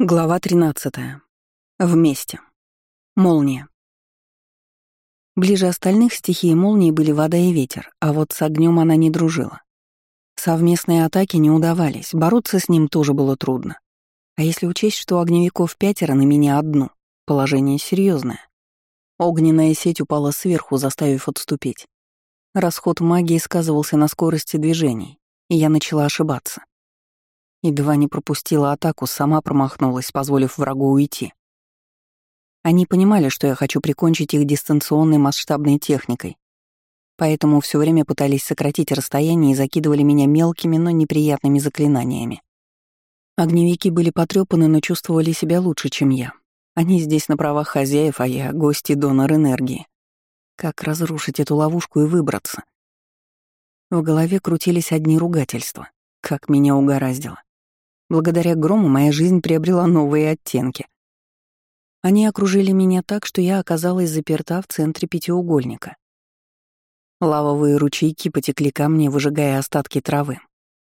Глава 13. Вместе. Молния. Ближе остальных стихии молнии были вода и ветер, а вот с огнем она не дружила. Совместные атаки не удавались, бороться с ним тоже было трудно. А если учесть, что огневиков пятеро на меня одну, положение серьезное. Огненная сеть упала сверху, заставив отступить. Расход магии сказывался на скорости движений, и я начала ошибаться. Едва не пропустила атаку, сама промахнулась, позволив врагу уйти. Они понимали, что я хочу прикончить их дистанционной масштабной техникой, поэтому все время пытались сократить расстояние и закидывали меня мелкими, но неприятными заклинаниями. Огневики были потрепаны, но чувствовали себя лучше, чем я. Они здесь на правах хозяев, а я — гости донор энергии. Как разрушить эту ловушку и выбраться? В голове крутились одни ругательства. Как меня угораздило. Благодаря грому моя жизнь приобрела новые оттенки. Они окружили меня так, что я оказалась заперта в центре пятиугольника. Лавовые ручейки потекли ко мне, выжигая остатки травы.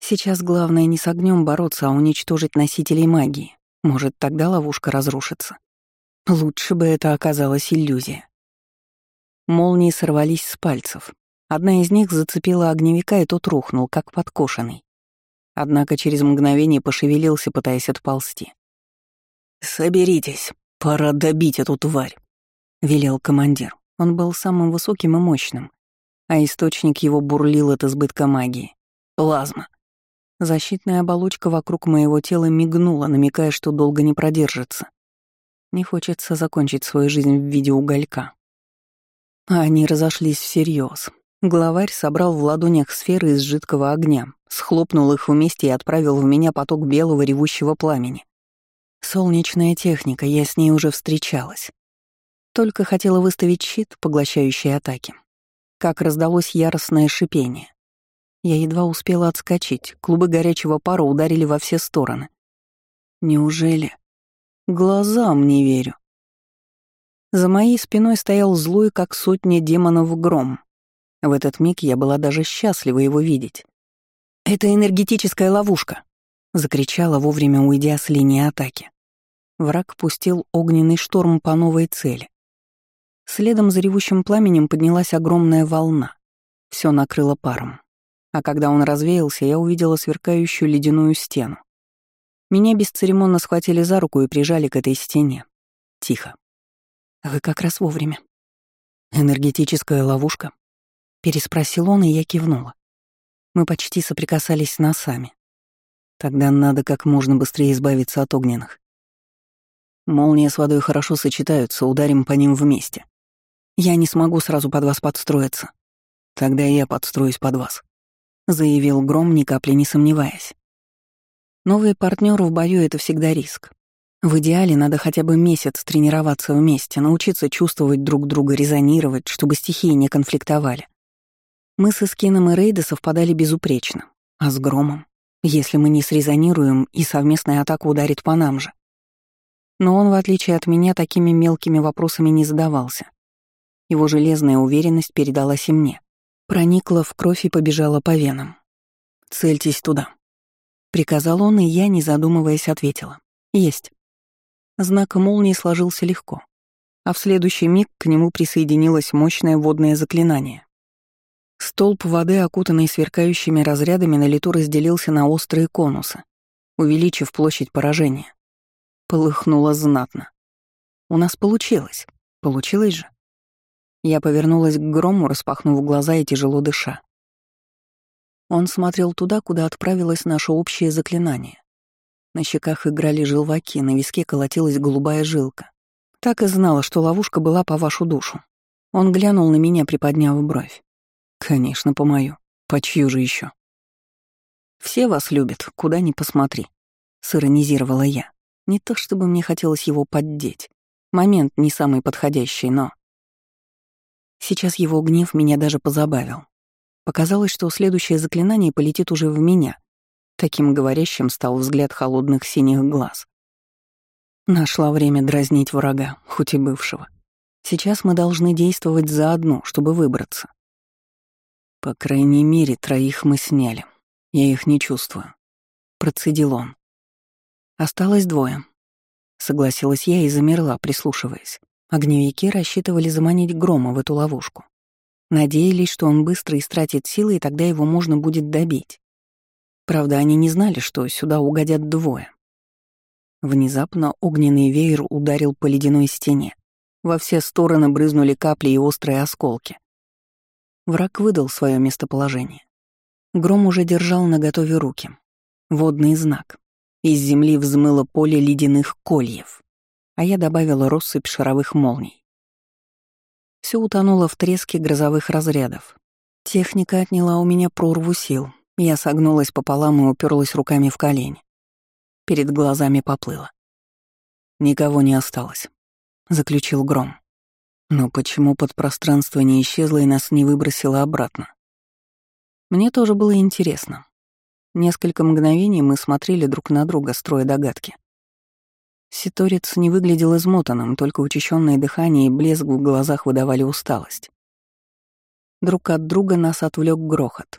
Сейчас главное не с огнем бороться, а уничтожить носителей магии. Может, тогда ловушка разрушится. Лучше бы это оказалась иллюзия. Молнии сорвались с пальцев. Одна из них зацепила огневика, и тот рухнул, как подкошенный. Однако через мгновение пошевелился, пытаясь отползти. «Соберитесь, пора добить эту тварь», — велел командир. Он был самым высоким и мощным, а источник его бурлил от избытка магии. «Плазма». Защитная оболочка вокруг моего тела мигнула, намекая, что долго не продержится. Не хочется закончить свою жизнь в виде уголька. А они разошлись всерьез. Главарь собрал в ладонях сферы из жидкого огня, схлопнул их вместе и отправил в меня поток белого ревущего пламени. Солнечная техника, я с ней уже встречалась. Только хотела выставить щит, поглощающий атаки. Как раздалось яростное шипение. Я едва успела отскочить, клубы горячего пара ударили во все стороны. Неужели? Глазам не верю. За моей спиной стоял злой, как сотня демонов, гром. В этот миг я была даже счастлива его видеть. «Это энергетическая ловушка!» — закричала, вовремя уйдя с линии атаки. Враг пустил огненный шторм по новой цели. Следом за ревущим пламенем поднялась огромная волна. Все накрыло паром. А когда он развеялся, я увидела сверкающую ледяную стену. Меня бесцеремонно схватили за руку и прижали к этой стене. Тихо. «Вы как раз вовремя». «Энергетическая ловушка?» Переспросил он, и я кивнула. Мы почти соприкасались носами. Тогда надо как можно быстрее избавиться от огненных. Молния с водой хорошо сочетаются, ударим по ним вместе. Я не смогу сразу под вас подстроиться. Тогда я подстроюсь под вас», — заявил Гром, ни капли не сомневаясь. Новый партнер в бою — это всегда риск. В идеале надо хотя бы месяц тренироваться вместе, научиться чувствовать друг друга, резонировать, чтобы стихии не конфликтовали. Мы с Искином и Рейда совпадали безупречно. А с Громом? Если мы не срезонируем, и совместная атака ударит по нам же. Но он, в отличие от меня, такими мелкими вопросами не задавался. Его железная уверенность передалась и мне. Проникла в кровь и побежала по венам. «Цельтесь туда», — приказал он, и я, не задумываясь, ответила. «Есть». Знак молнии сложился легко, а в следующий миг к нему присоединилось мощное водное заклинание. Столб воды, окутанный сверкающими разрядами, на лету разделился на острые конусы, увеличив площадь поражения. Полыхнуло знатно. У нас получилось. Получилось же. Я повернулась к грому, распахнув глаза и тяжело дыша. Он смотрел туда, куда отправилось наше общее заклинание. На щеках играли желваки, на виске колотилась голубая жилка. Так и знала, что ловушка была по вашу душу. Он глянул на меня, приподняв бровь. Конечно, по мою. По чью же еще? Все вас любят, куда ни посмотри, сиронизировала я. Не то чтобы мне хотелось его поддеть. Момент не самый подходящий, но... Сейчас его гнев меня даже позабавил. Показалось, что следующее заклинание полетит уже в меня. Таким говорящим стал взгляд холодных синих глаз. Нашла время дразнить врага, хоть и бывшего. Сейчас мы должны действовать заодно, чтобы выбраться. По крайней мере, троих мы сняли. Я их не чувствую. Процедил он. Осталось двое. согласилась я и замерла, прислушиваясь. Огневики рассчитывали заманить Грома в эту ловушку. Надеялись, что он быстро истратит силы, и тогда его можно будет добить. Правда, они не знали, что сюда угодят двое. Внезапно огненный веер ударил по ледяной стене. Во все стороны брызнули капли и острые осколки. Враг выдал свое местоположение. Гром уже держал наготове руки. Водный знак. Из земли взмыло поле ледяных кольев, а я добавила россыпь шаровых молний. Все утонуло в треске грозовых разрядов. Техника отняла у меня прорву сил. Я согнулась пополам и уперлась руками в колени. Перед глазами поплыло. Никого не осталось заключил Гром. Но почему подпространство не исчезло и нас не выбросило обратно? Мне тоже было интересно. Несколько мгновений мы смотрели друг на друга, строя догадки. Ситорец не выглядел измотанным, только учащенное дыхание и блеск в глазах выдавали усталость. Друг от друга нас отвлек грохот.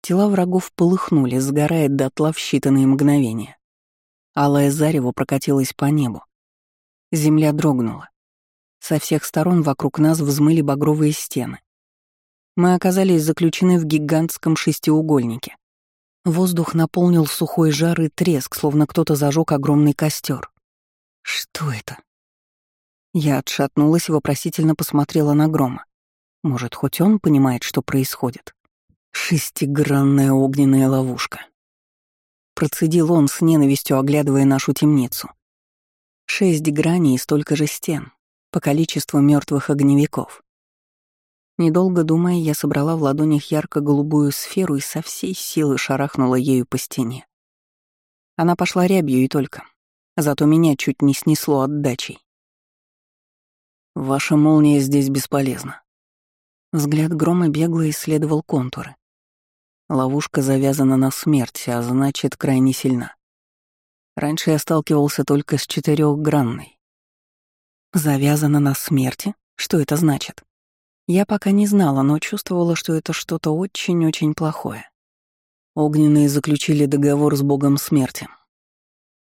Тела врагов полыхнули, сгорая дотла в считанные мгновения. Алая зарево прокатилась по небу, Земля дрогнула. Со всех сторон вокруг нас взмыли багровые стены. Мы оказались заключены в гигантском шестиугольнике. Воздух наполнил сухой жар и треск, словно кто-то зажег огромный костер. Что это? Я отшатнулась и вопросительно посмотрела на Грома. Может, хоть он понимает, что происходит? Шестигранная огненная ловушка. Процедил он с ненавистью, оглядывая нашу темницу. Шесть граней и столько же стен, по количеству мертвых огневиков. Недолго думая, я собрала в ладонях ярко-голубую сферу и со всей силы шарахнула ею по стене. Она пошла рябью и только. Зато меня чуть не снесло отдачей. «Ваша молния здесь бесполезна». Взгляд грома бегло исследовал контуры. Ловушка завязана на смерть, а значит, крайне сильна. Раньше я сталкивался только с четырехгранной. Завязана на смерти? Что это значит? Я пока не знала, но чувствовала, что это что-то очень-очень плохое. Огненные заключили договор с богом смерти.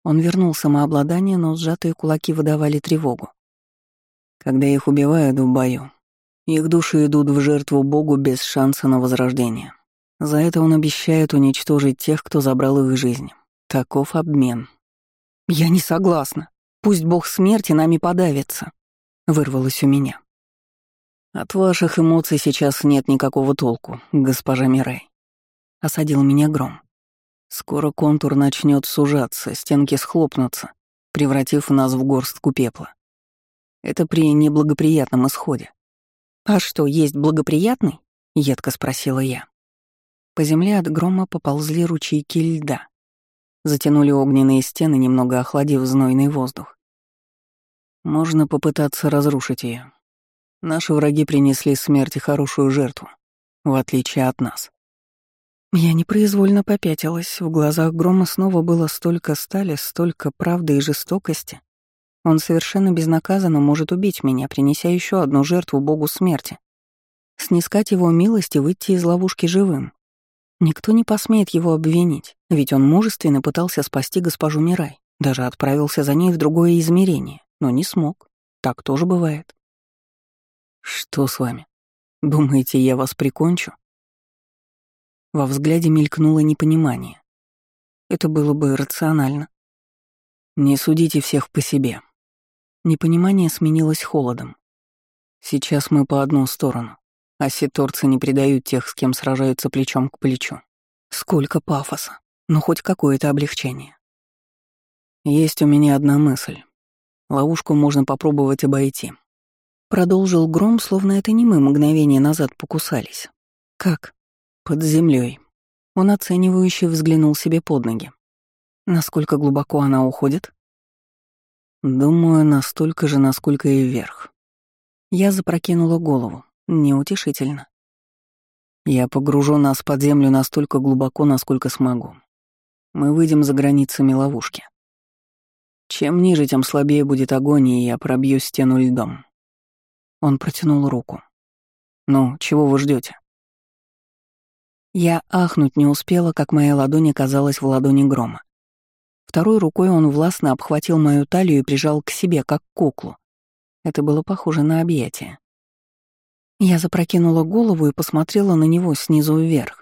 Он вернул самообладание, но сжатые кулаки выдавали тревогу. Когда их убивают в бою, их души идут в жертву богу без шанса на возрождение. За это он обещает уничтожить тех, кто забрал их жизнь. Таков обмен. «Я не согласна. Пусть бог смерти нами подавится», — вырвалось у меня. «От ваших эмоций сейчас нет никакого толку, госпожа Мирей», — осадил меня гром. «Скоро контур начнет сужаться, стенки схлопнутся, превратив нас в горстку пепла. Это при неблагоприятном исходе». «А что, есть благоприятный?» — едко спросила я. По земле от грома поползли ручейки льда, Затянули огненные стены, немного охладив знойный воздух. Можно попытаться разрушить ее. Наши враги принесли смерти хорошую жертву, в отличие от нас. Я непроизвольно попятилась, в глазах Грома снова было столько стали, столько правды и жестокости. Он совершенно безнаказанно может убить меня, принеся еще одну жертву богу смерти. Снискать его милость и выйти из ловушки живым. Никто не посмеет его обвинить, ведь он мужественно пытался спасти госпожу Мирай, даже отправился за ней в другое измерение, но не смог. Так тоже бывает. «Что с вами? Думаете, я вас прикончу?» Во взгляде мелькнуло непонимание. Это было бы рационально. «Не судите всех по себе». Непонимание сменилось холодом. «Сейчас мы по одну сторону а ситорцы не предают тех, с кем сражаются плечом к плечу. Сколько пафоса, но хоть какое-то облегчение. Есть у меня одна мысль. Ловушку можно попробовать обойти. Продолжил гром, словно это не мы мгновение назад покусались. Как? Под землей. Он оценивающе взглянул себе под ноги. Насколько глубоко она уходит? Думаю, настолько же, насколько и вверх. Я запрокинула голову. Неутешительно. Я погружу нас под землю настолько глубоко, насколько смогу. Мы выйдем за границами ловушки. Чем ниже, тем слабее будет огонь, и я пробью стену льдом. Он протянул руку. «Ну, чего вы ждете? Я ахнуть не успела, как моя ладонь оказалась в ладони грома. Второй рукой он властно обхватил мою талию и прижал к себе, как куклу. Это было похоже на объятие. Я запрокинула голову и посмотрела на него снизу вверх.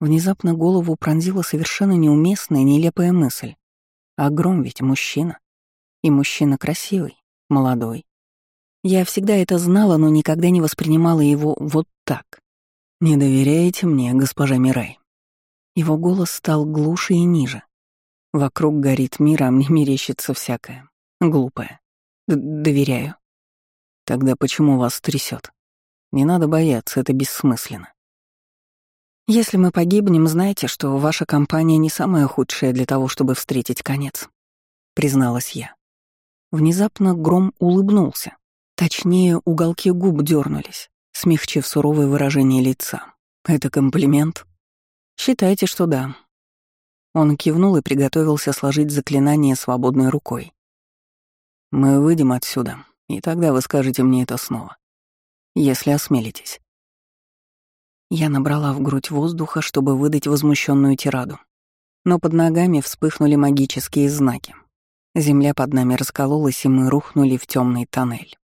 Внезапно голову пронзила совершенно неуместная, нелепая мысль. А Гром ведь мужчина. И мужчина красивый, молодой. Я всегда это знала, но никогда не воспринимала его вот так. «Не доверяете мне, госпожа Мирай?» Его голос стал глуше и ниже. Вокруг горит мир, а мне мерещится всякое. Глупое. Д Доверяю. Тогда почему вас трясет? Не надо бояться, это бессмысленно. Если мы погибнем, знайте, что ваша компания не самая худшая для того, чтобы встретить конец, призналась я. Внезапно Гром улыбнулся. Точнее, уголки губ дернулись, смягчив суровое выражение лица. Это комплимент? Считайте, что да. Он кивнул и приготовился сложить заклинание свободной рукой. Мы выйдем отсюда, и тогда вы скажете мне это снова если осмелитесь. Я набрала в грудь воздуха, чтобы выдать возмущенную тираду. Но под ногами вспыхнули магические знаки. Земля под нами раскололась, и мы рухнули в темный тоннель.